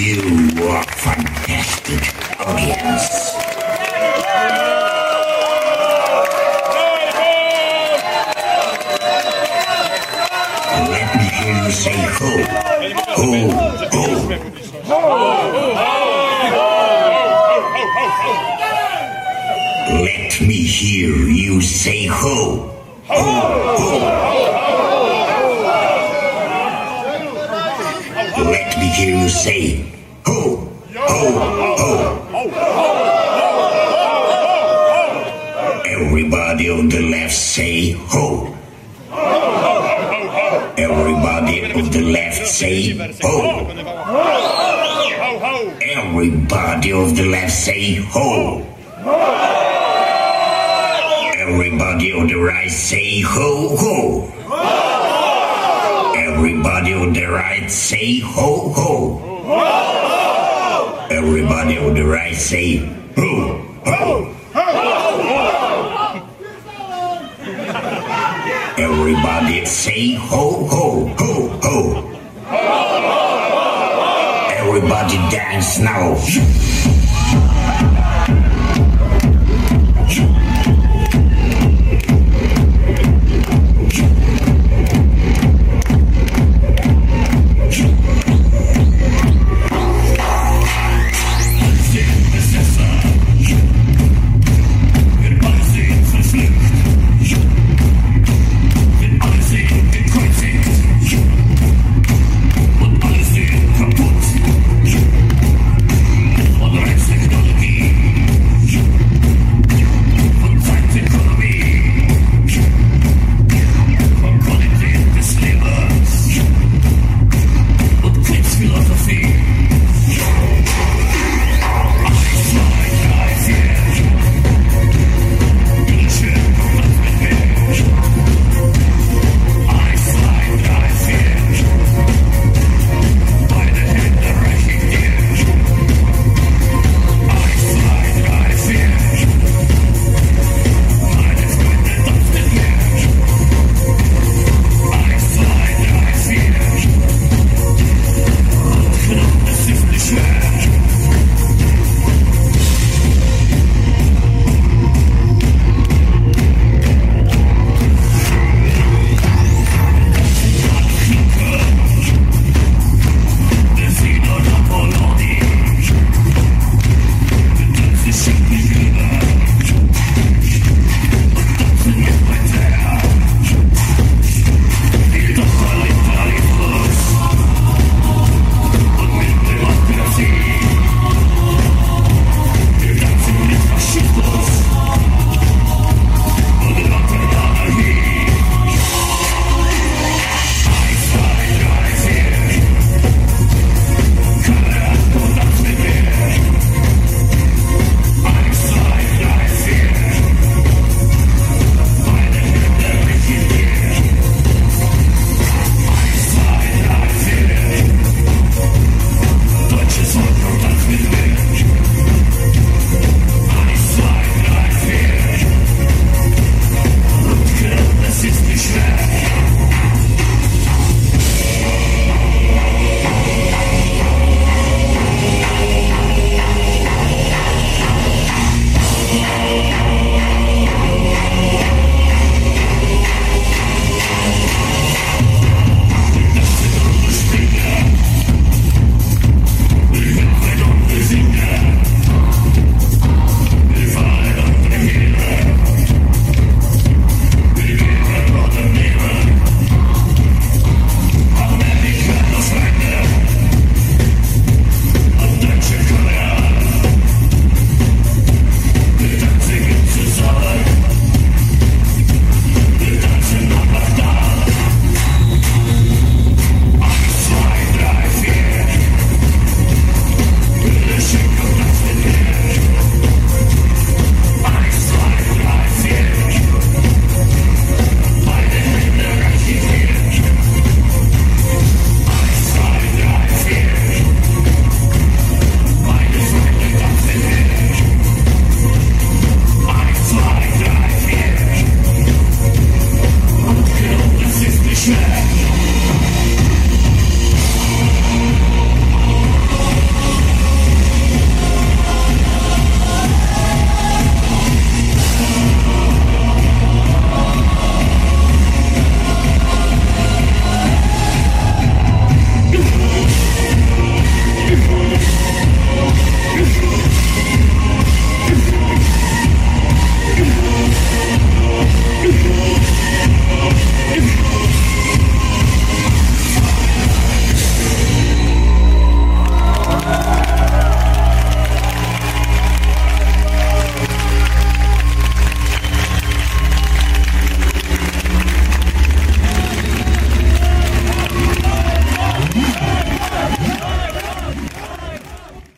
You are fantastic audience. Let me hear you say ho, ho, ho. Let me hear you say ho, ho, ho. Let me hear you say ho, ho, ho. Everybody on the left say ho. Everybody on the left say ho. Everybody on the left say ho. Everybody on the right say ho ho. Everybody on the right say ho ho. Ho ho! Everybody on the right say ho ho. Everybody say ho ho ho ho. Everybody dance now.